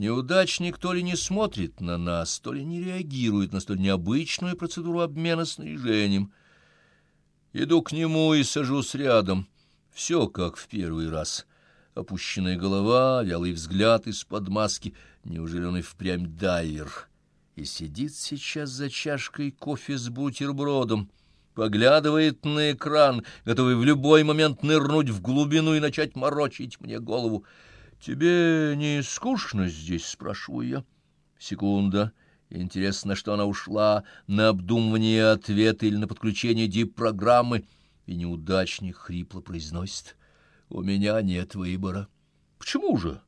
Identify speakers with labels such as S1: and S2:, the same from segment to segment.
S1: Неудачник то ли не смотрит на нас, то ли не реагирует на столь необычную процедуру обмена снаряжением. Иду к нему и сажусь рядом. Все как в первый раз. Опущенная голова, вялый взгляд из-под маски. Неужели он и впрямь дайвер? И сидит сейчас за чашкой кофе с бутербродом поглядывает на экран, готовый в любой момент нырнуть в глубину и начать морочить мне голову. «Тебе не скучно здесь?» — спрашиваю я. Секунда. Интересно, что она ушла, на обдумывание ответа или на подключение дип-программы. И неудачник хрипло произносит. «У меня нет выбора». «Почему же?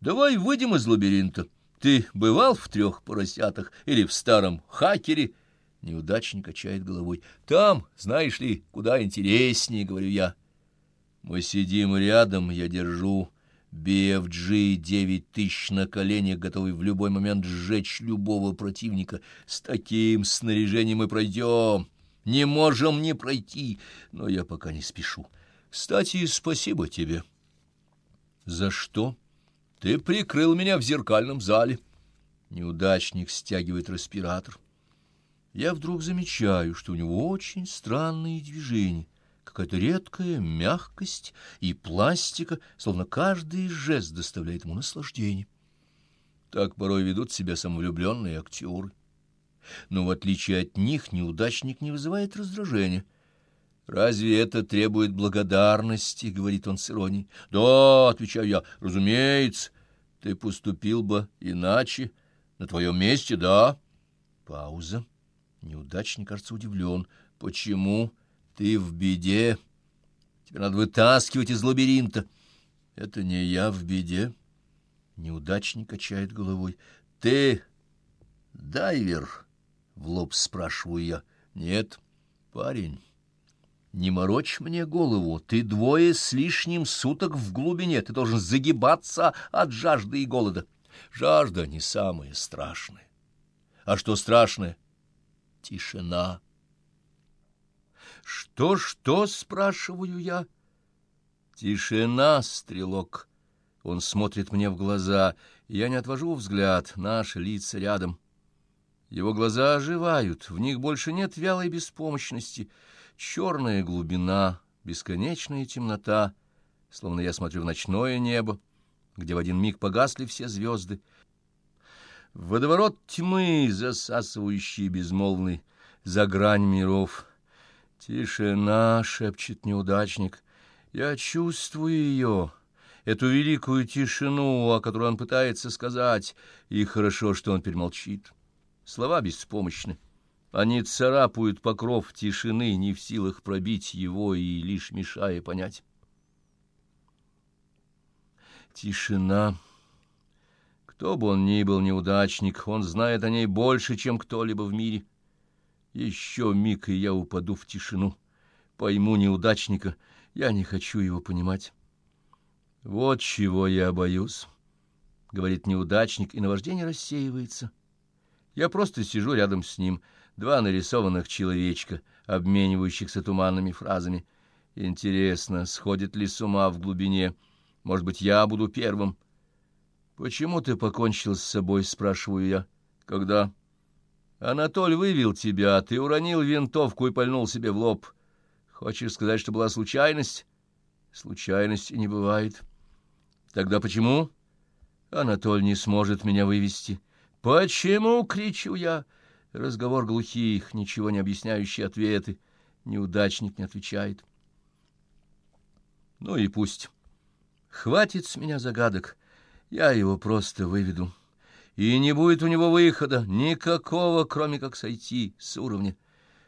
S1: Давай выйдем из лабиринта. Ты бывал в трех поросятах или в старом хакере?» Неудачник качает головой. «Там, знаешь ли, куда интереснее», — говорю я. Мы сидим рядом, я держу BFG 9000 на коленях, готовый в любой момент сжечь любого противника. С таким снаряжением мы пройдем. Не можем не пройти, но я пока не спешу. Кстати, спасибо тебе. За что? Ты прикрыл меня в зеркальном зале. Неудачник стягивает респиратор. Я вдруг замечаю, что у него очень странные движения какая-то редкая мягкость и пластика, словно каждый жест доставляет ему наслаждение. Так порой ведут себя самовлюбленные актеры. Но в отличие от них неудачник не вызывает раздражения. «Разве это требует благодарности?» — говорит он с иронией. «Да», — отвечаю я, — «разумеется, ты поступил бы иначе. На твоем месте, да?» Пауза. Неудачник, кажется, удивлен. «Почему?» Ты в беде. Тебе надо вытаскивать из лабиринта. Это не я в беде. Неудачник качает головой. Ты дайвер? В лоб спрашиваю я. Нет, парень. Не морочь мне голову. Ты двое с лишним суток в глубине. Ты должен загибаться от жажды и голода. Жажда не самое страшное. А что страшное? Тишина. «Что-что?» — спрашиваю я. «Тишина, стрелок!» Он смотрит мне в глаза, я не отвожу взгляд, наши лица рядом. Его глаза оживают, в них больше нет вялой беспомощности. Черная глубина, бесконечная темнота, словно я смотрю в ночное небо, где в один миг погасли все звезды. Водоворот тьмы, засасывающий безмолвный, за грань миров — «Тишина!» — шепчет неудачник. «Я чувствую ее, эту великую тишину, о которой он пытается сказать, и хорошо, что он перемолчит. Слова беспомощны. Они царапают покров тишины, не в силах пробить его и лишь мешая понять. Тишина. Кто бы он ни был неудачник, он знает о ней больше, чем кто-либо в мире. Еще миг, и я упаду в тишину. Пойму неудачника, я не хочу его понимать. Вот чего я боюсь, — говорит неудачник, и наваждение рассеивается. Я просто сижу рядом с ним, два нарисованных человечка, обменивающихся туманными фразами. Интересно, сходит ли с ума в глубине? Может быть, я буду первым? — Почему ты покончил с собой? — спрашиваю я. — Когда? — Анатоль вывел тебя, а ты уронил винтовку и пальнул себе в лоб. Хочешь сказать, что была случайность? Случайности не бывает. Тогда почему? Анатоль не сможет меня вывести. Почему? — кричу я. Разговор глухих, ничего не объясняющие ответы. Неудачник не отвечает. Ну и пусть. Хватит с меня загадок. Я его просто выведу и не будет у него выхода, никакого, кроме как сойти с уровня.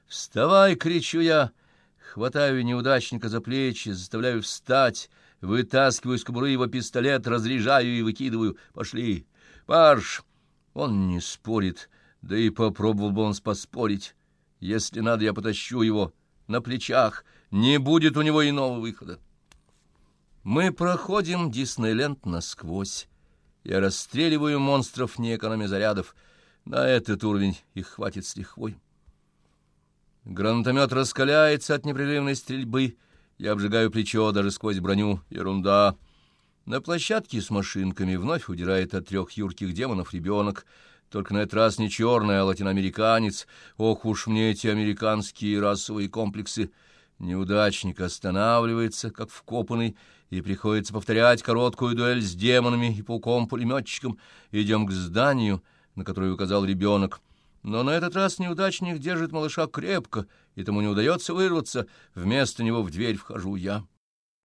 S1: «Вставай!» — кричу я, хватаю неудачника за плечи, заставляю встать, вытаскиваю из кобуры его пистолет, разряжаю и выкидываю. «Пошли! Марш!» Он не спорит, да и попробовал бы он поспорить. Если надо, я потащу его на плечах, не будет у него иного выхода. Мы проходим Диснейленд насквозь. Я расстреливаю монстров, не экономя зарядов. На этот уровень их хватит с лихвой. Гранатомет раскаляется от непрерывной стрельбы. Я обжигаю плечо даже сквозь броню. Ерунда. На площадке с машинками вновь удирает от трех юрких демонов ребенок, только на этот раз не черный, а латиноамериканец. Ох уж мне эти американские расовые комплексы! Неудачник останавливается, как вкопанный, и приходится повторять короткую дуэль с демонами и пауком-пулеметчиком. Идем к зданию, на которое указал ребенок. Но на этот раз неудачник держит малыша крепко, и тому не удается вырваться. Вместо него в дверь вхожу я.